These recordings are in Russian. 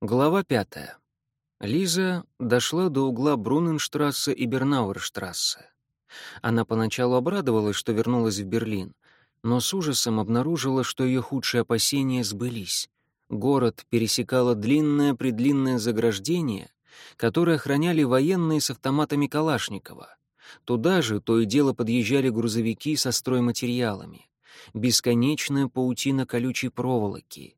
Глава пятая. Лиза дошла до угла Бруненштрассе и Бернауэрштрассе. Она поначалу обрадовалась, что вернулась в Берлин, но с ужасом обнаружила, что ее худшие опасения сбылись. Город пересекало длинное-предлинное заграждение, которое охраняли военные с автоматами Калашникова. Туда же то и дело подъезжали грузовики со стройматериалами. Бесконечная паутина колючей проволоки —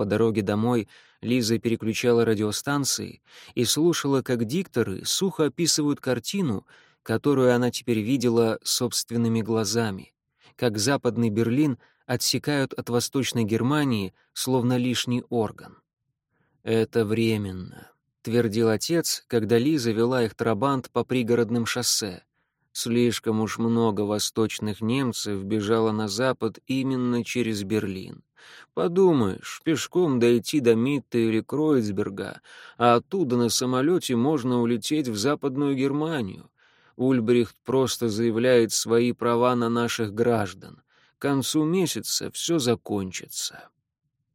по дороге домой Лиза переключала радиостанции и слушала, как дикторы сухо описывают картину, которую она теперь видела собственными глазами, как Западный Берлин отсекают от Восточной Германии, словно лишний орган. «Это временно», — твердил отец, когда Лиза вела их трабант по пригородным шоссе. Слишком уж много восточных немцев бежало на запад именно через Берлин. Подумаешь, пешком дойти до Митта или Кройцберга, а оттуда на самолете можно улететь в Западную Германию. Ульбрихт просто заявляет свои права на наших граждан. К концу месяца все закончится.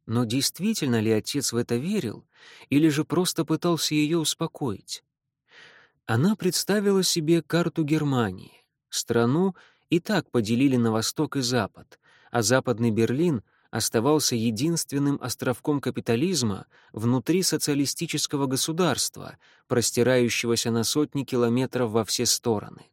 Но действительно ли отец в это верил, или же просто пытался ее успокоить? Она представила себе карту Германии. Страну и так поделили на восток и запад, а западный Берлин — оставался единственным островком капитализма внутри социалистического государства, простирающегося на сотни километров во все стороны.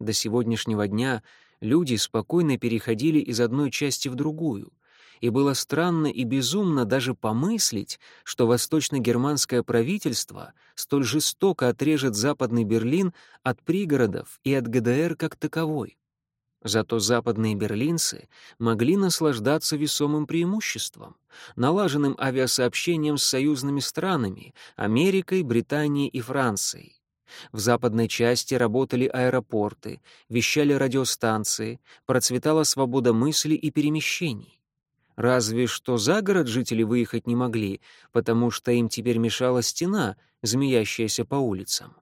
До сегодняшнего дня люди спокойно переходили из одной части в другую, и было странно и безумно даже помыслить, что восточно-германское правительство столь жестоко отрежет Западный Берлин от пригородов и от ГДР как таковой. Зато западные берлинцы могли наслаждаться весомым преимуществом, налаженным авиасообщением с союзными странами — Америкой, Британией и Францией. В западной части работали аэропорты, вещали радиостанции, процветала свобода мысли и перемещений. Разве что за город жители выехать не могли, потому что им теперь мешала стена, змеящаяся по улицам.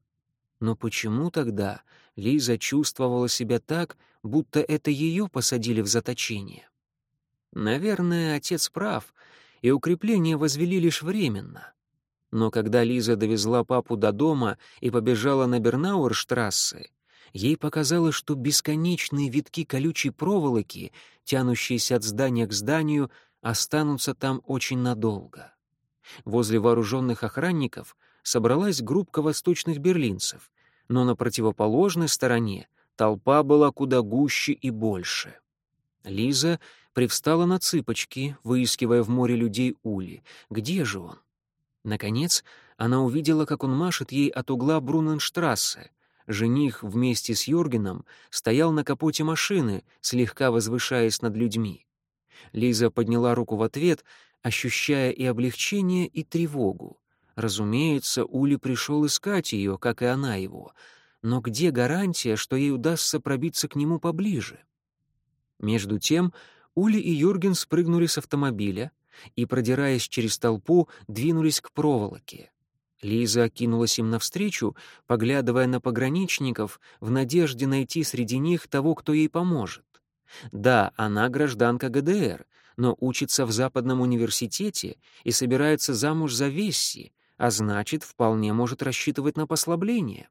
Но почему тогда Лиза чувствовала себя так, будто это ее посадили в заточение. Наверное, отец прав, и укрепление возвели лишь временно. Но когда Лиза довезла папу до дома и побежала на Бернауэрштрассе, ей показалось, что бесконечные витки колючей проволоки, тянущиеся от здания к зданию, останутся там очень надолго. Возле вооруженных охранников собралась группка восточных берлинцев, но на противоположной стороне Толпа была куда гуще и больше. Лиза привстала на цыпочки, выискивая в море людей Ули. Где же он? Наконец, она увидела, как он машет ей от угла Бруненштрассе. Жених вместе с Йоргеном стоял на капоте машины, слегка возвышаясь над людьми. Лиза подняла руку в ответ, ощущая и облегчение, и тревогу. Разумеется, Ули пришел искать ее, как и она его — но где гарантия, что ей удастся пробиться к нему поближе? Между тем Ули и Юрген спрыгнули с автомобиля и, продираясь через толпу, двинулись к проволоке. Лиза кинулась им навстречу, поглядывая на пограничников в надежде найти среди них того, кто ей поможет. Да, она гражданка ГДР, но учится в Западном университете и собирается замуж за Весси, а значит, вполне может рассчитывать на послабление.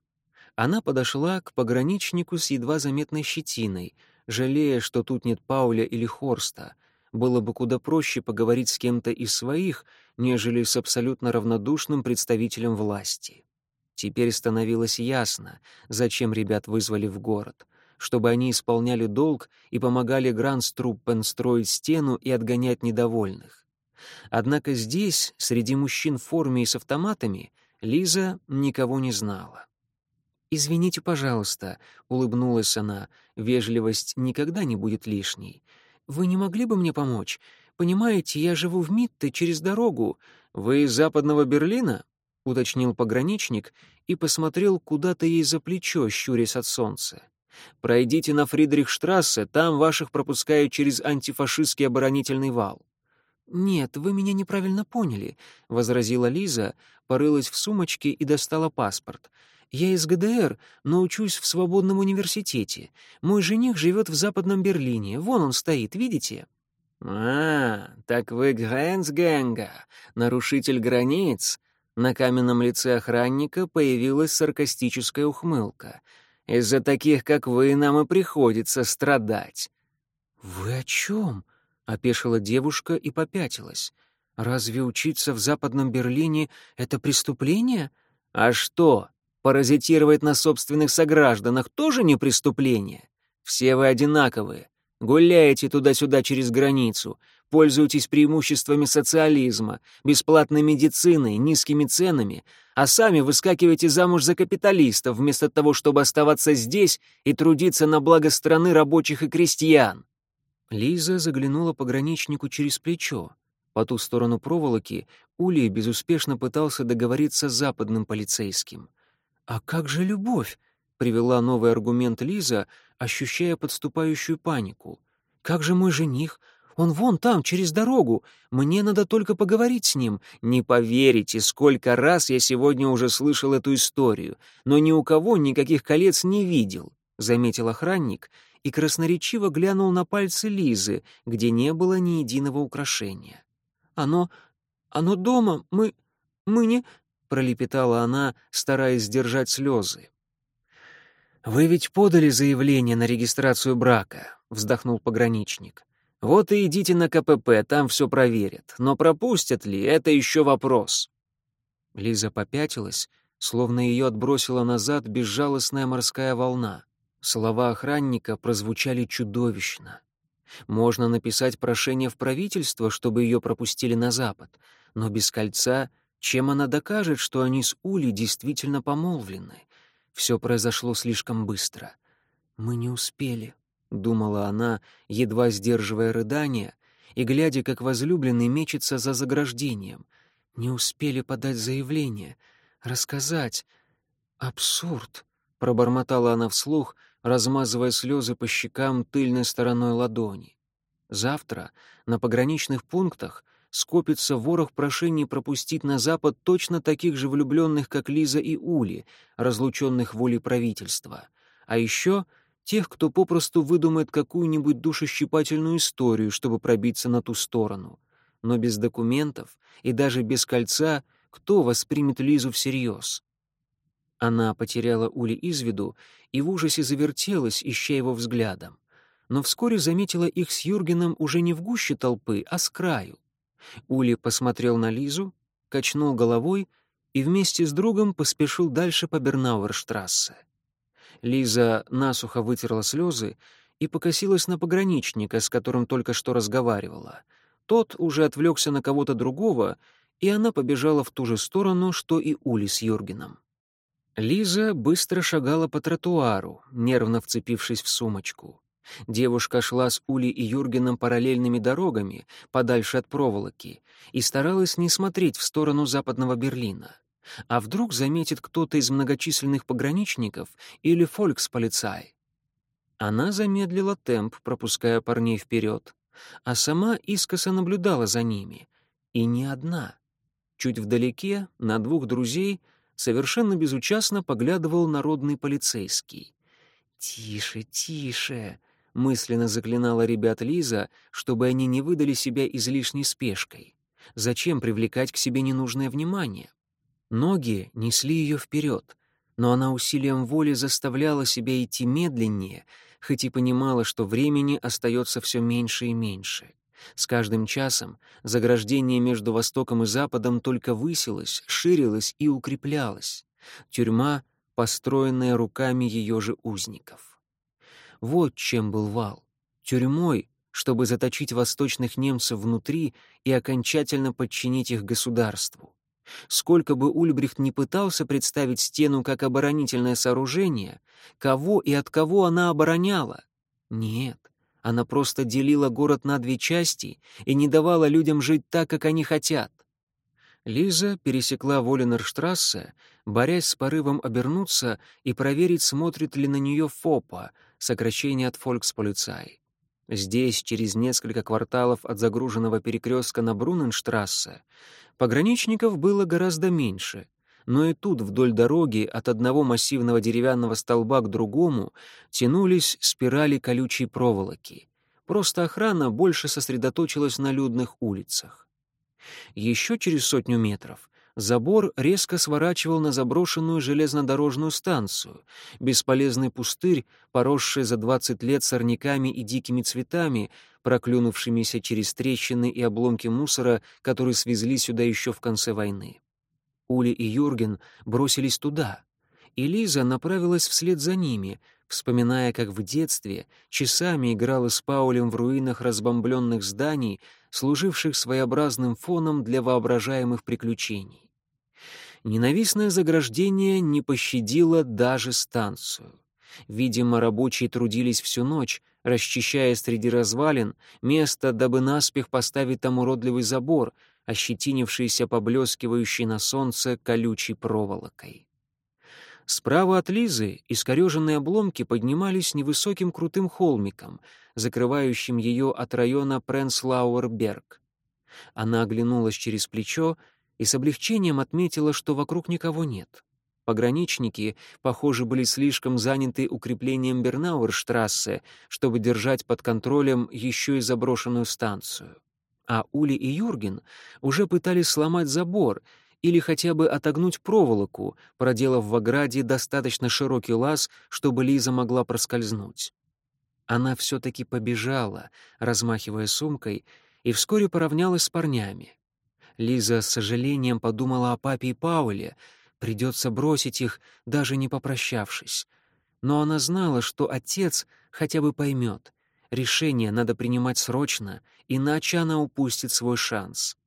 Она подошла к пограничнику с едва заметной щетиной, жалея, что тут нет Пауля или Хорста. Было бы куда проще поговорить с кем-то из своих, нежели с абсолютно равнодушным представителем власти. Теперь становилось ясно, зачем ребят вызвали в город — чтобы они исполняли долг и помогали Гранструппен строить стену и отгонять недовольных. Однако здесь, среди мужчин в форме и с автоматами, Лиза никого не знала. «Извините, пожалуйста», — улыбнулась она, — «вежливость никогда не будет лишней. Вы не могли бы мне помочь? Понимаете, я живу в Митте через дорогу. Вы из западного Берлина?» — уточнил пограничник и посмотрел куда-то ей за плечо, щурясь от солнца. «Пройдите на Фридрихштрассе, там ваших пропускают через антифашистский оборонительный вал». «Нет, вы меня неправильно поняли», — возразила Лиза, порылась в сумочке и достала паспорт. Я из ГДР, но учусь в свободном университете. Мой жених живет в Западном Берлине. Вон он стоит, видите?» «А, так вы Грэнсгэнга, нарушитель границ?» На каменном лице охранника появилась саркастическая ухмылка. «Из-за таких, как вы, нам и приходится страдать». «Вы о чем?» — опешила девушка и попятилась. «Разве учиться в Западном Берлине — это преступление?» «А что, паразитировать на собственных согражданах тоже не преступление? Все вы одинаковые. Гуляете туда-сюда через границу, пользуетесь преимуществами социализма, бесплатной медициной, низкими ценами, а сами выскакиваете замуж за капиталистов вместо того, чтобы оставаться здесь и трудиться на благо страны рабочих и крестьян. Лиза заглянула пограничнику через плечо. По ту сторону проволоки Улей безуспешно пытался договориться с западным полицейским. «А как же любовь?» — привела новый аргумент Лиза, ощущая подступающую панику. «Как же мой жених? Он вон там, через дорогу. Мне надо только поговорить с ним. Не поверите, сколько раз я сегодня уже слышал эту историю, но ни у кого никаких колец не видел», — заметил охранник и красноречиво глянул на пальцы Лизы, где не было ни единого украшения. «Оно... оно дома. Мы... мы не...» — пролепетала она, стараясь сдержать слезы. «Вы ведь подали заявление на регистрацию брака», — вздохнул пограничник. «Вот и идите на КПП, там все проверят. Но пропустят ли, это еще вопрос». Лиза попятилась, словно ее отбросила назад безжалостная морская волна. Слова охранника прозвучали чудовищно. Можно написать прошение в правительство, чтобы ее пропустили на Запад, но без кольца чем она докажет, что они с Улей действительно помолвлены? Все произошло слишком быстро. «Мы не успели», — думала она, едва сдерживая рыдания, и глядя, как возлюбленный мечется за заграждением. «Не успели подать заявление, рассказать. Абсурд», — пробормотала она вслух, размазывая слезы по щекам тыльной стороной ладони. «Завтра на пограничных пунктах скопится ворох прошений пропустить на Запад точно таких же влюбленных, как Лиза и Ули, разлученных волей правительства. А еще тех, кто попросту выдумает какую-нибудь душещипательную историю, чтобы пробиться на ту сторону. Но без документов и даже без кольца кто воспримет Лизу всерьез? Она потеряла Ули из виду и в ужасе завертелась, ища его взглядом. Но вскоре заметила их с Юргеном уже не в гуще толпы, а с краю. Ули посмотрел на Лизу, качнул головой и вместе с другом поспешил дальше по Бернауэрштрассе. Лиза насухо вытерла слезы и покосилась на пограничника, с которым только что разговаривала. Тот уже отвлекся на кого-то другого, и она побежала в ту же сторону, что и Ули с Юргеном. Лиза быстро шагала по тротуару, нервно вцепившись в сумочку. Девушка шла с Ули и Юргеном параллельными дорогами, подальше от проволоки, и старалась не смотреть в сторону западного Берлина. А вдруг заметит кто-то из многочисленных пограничников или фольксполицай? Она замедлила темп, пропуская парней вперед, а сама искоса наблюдала за ними. И не одна. Чуть вдалеке, на двух друзей, совершенно безучастно поглядывал народный полицейский. «Тише, тише!» Мысленно заклинала ребят Лиза, чтобы они не выдали себя излишней спешкой. Зачем привлекать к себе ненужное внимание? Ноги несли ее вперед, но она усилием воли заставляла себя идти медленнее, хоть и понимала, что времени остается все меньше и меньше. С каждым часом заграждение между Востоком и Западом только высилось, ширилось и укреплялось. Тюрьма, построенная руками ее же узников. Вот чем был вал. Тюрьмой, чтобы заточить восточных немцев внутри и окончательно подчинить их государству. Сколько бы Ульбрихт не пытался представить стену как оборонительное сооружение, кого и от кого она обороняла? Нет, она просто делила город на две части и не давала людям жить так, как они хотят. Лиза пересекла Воленерштрассе, борясь с порывом обернуться и проверить, смотрит ли на нее ФОПа, сокращение от «Фольксполицай». Здесь, через несколько кварталов от загруженного перекрестка на Бруненштрассе, пограничников было гораздо меньше, но и тут вдоль дороги от одного массивного деревянного столба к другому тянулись спирали колючей проволоки. просто охрана больше сосредоточилась на людных улицах. Еще через сотню метров забор резко сворачивал на заброшенную железнодорожную станцию, бесполезный пустырь, поросший за 20 лет сорняками и дикими цветами, проклюнувшимися через трещины и обломки мусора, которые свезли сюда еще в конце войны. Ули и Юрген бросились туда, и Лиза направилась вслед за ними, вспоминая, как в детстве часами играла с Паулем в руинах разбомбленных зданий, служивших своеобразным фоном для воображаемых приключений. Ненавистное заграждение не пощадило даже станцию. Видимо, рабочие трудились всю ночь, расчищая среди развалин место, дабы наспех поставить там уродливый забор, ощетинившийся поблескивающей на солнце колючей проволокой. Справа от Лизы искореженные обломки поднимались невысоким крутым холмиком, закрывающим ее от района Пренслауэрберг. Она оглянулась через плечо и с облегчением отметила, что вокруг никого нет. Пограничники, похоже, были слишком заняты укреплением Бернауэрштрассе, чтобы держать под контролем еще и заброшенную станцию. А Ули и Юрген уже пытались сломать забор или хотя бы отогнуть проволоку, проделав в ограде достаточно широкий лаз, чтобы Лиза могла проскользнуть. Она все-таки побежала, размахивая сумкой, и вскоре поравнялась с парнями. Лиза с сожалением подумала о папе и Пауле, придется бросить их, даже не попрощавшись. Но она знала, что отец хотя бы поймет. Решение надо принимать срочно, иначе она упустит свой шанс.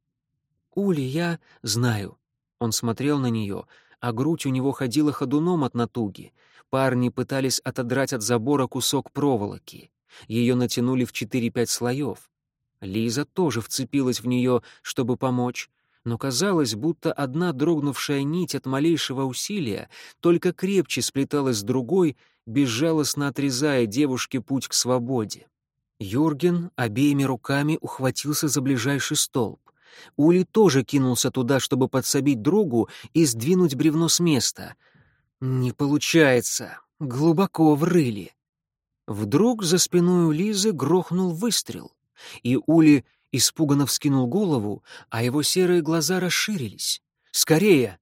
«Ули, я знаю», он смотрел на нее, а грудь у него ходила ходуном от натуги. Парни пытались отодрать от забора кусок проволоки. Ее натянули в четыре-пять слоев. Лиза тоже вцепилась в нее, чтобы помочь, но казалось, будто одна дрогнувшая нить от малейшего усилия только крепче сплеталась с другой, безжалостно отрезая девушке путь к свободе. Юрген обеими руками ухватился за ближайший столб. Ули тоже кинулся туда, чтобы подсобить другу и сдвинуть бревно с места. «Не получается. Глубоко врыли». Вдруг за спиной у Лизы грохнул выстрел, и Ули испуганно вскинул голову, а его серые глаза расширились. «Скорее!»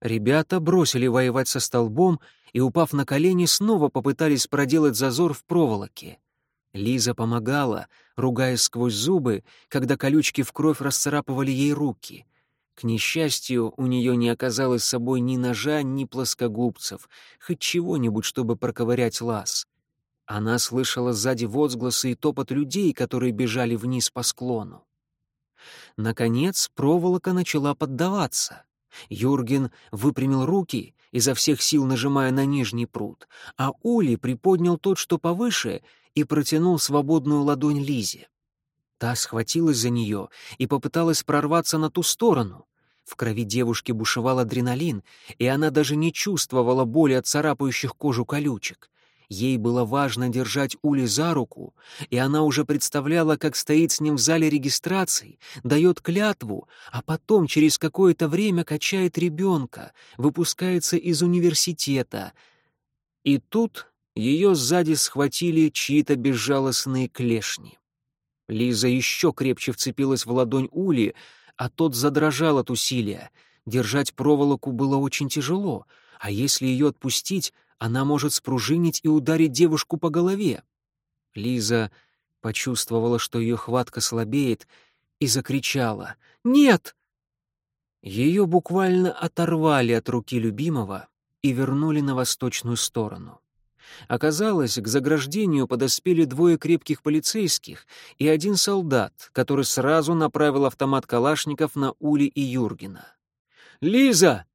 Ребята бросили воевать со столбом и, упав на колени, снова попытались проделать зазор в проволоке. Лиза помогала, ругаясь сквозь зубы, когда колючки в кровь расцарапывали ей руки. К несчастью, у нее не оказалось с собой ни ножа, ни плоскогубцев, хоть чего-нибудь, чтобы проковырять лаз. Она слышала сзади возгласы и топот людей, которые бежали вниз по склону. Наконец проволока начала поддаваться. Юрген выпрямил руки, изо всех сил нажимая на нижний пруд, а Ули приподнял тот, что повыше, и протянул свободную ладонь Лизе. Та схватилась за нее и попыталась прорваться на ту сторону. В крови девушки бушевал адреналин, и она даже не чувствовала боли от царапающих кожу колючек. Ей было важно держать Ули за руку, и она уже представляла, как стоит с ним в зале регистрации, дает клятву, а потом через какое-то время качает ребенка, выпускается из университета. И тут ее сзади схватили чьи-то безжалостные клешни. Лиза еще крепче вцепилась в ладонь Ули, а тот задрожал от усилия. Держать проволоку было очень тяжело, а если ее отпустить, она может спружинить и ударить девушку по голове. Лиза почувствовала, что ее хватка слабеет, и закричала «Нет!». Ее буквально оторвали от руки любимого и вернули на восточную сторону. Оказалось, к заграждению подоспели двое крепких полицейских и один солдат, который сразу направил автомат Калашников на Ули и Юргена. «Лиза!»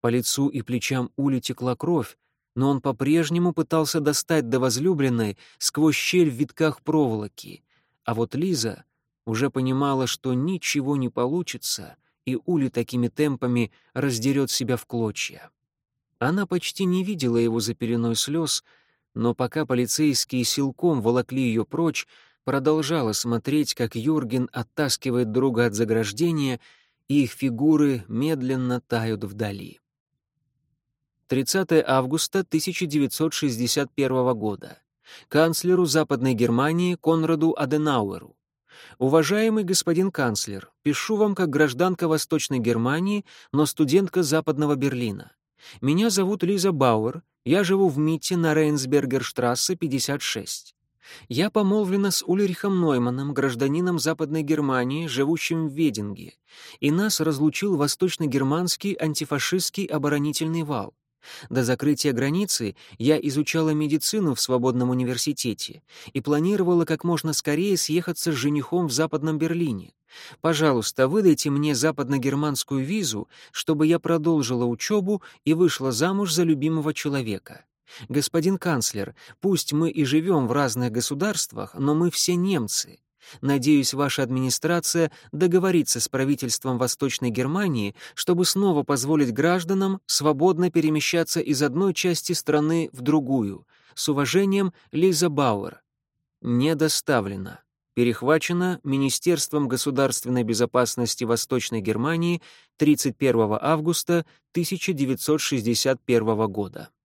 По лицу и плечам Ули текла кровь, но он по-прежнему пытался достать до возлюбленной сквозь щель в витках проволоки. А вот Лиза уже понимала, что ничего не получится, и Ули такими темпами раздерет себя в клочья. Она почти не видела его за пеленой слез, но пока полицейские силком волокли ее прочь, продолжала смотреть, как Юрген оттаскивает друга от заграждения, и их фигуры медленно тают вдали. 30 августа 1961 года. канцлеру Западной Германии Конраду Аденауэру. Уважаемый господин канцлер, пишу вам как гражданка Восточной Германии, но студентка Западного Берлина. Меня зовут Лиза Бауэр, я живу в Митте на Рейнсбергерштрассе, 56. Я помолвлена с Ульрихом Нойманом, гражданином Западной Германии, живущим в Вединге, и нас разлучил восточно-германский антифашистский оборонительный вал. До закрытия границы я изучала медицину в свободном университете и планировала как можно скорее съехаться с женихом в Западном Берлине. Пожалуйста, выдайте мне западно-германскую визу, чтобы я продолжила учебу и вышла замуж за любимого человека. Господин канцлер, пусть мы и живем в разных государствах, но мы все немцы. Надеюсь, ваша администрация договорится с правительством Восточной Германии, чтобы снова позволить гражданам свободно перемещаться из одной части страны в другую. С уважением, Лиза Бауэр. Не доставлено. Перехвачено Министерством государственной безопасности Восточной Германии 31 августа 1961 года.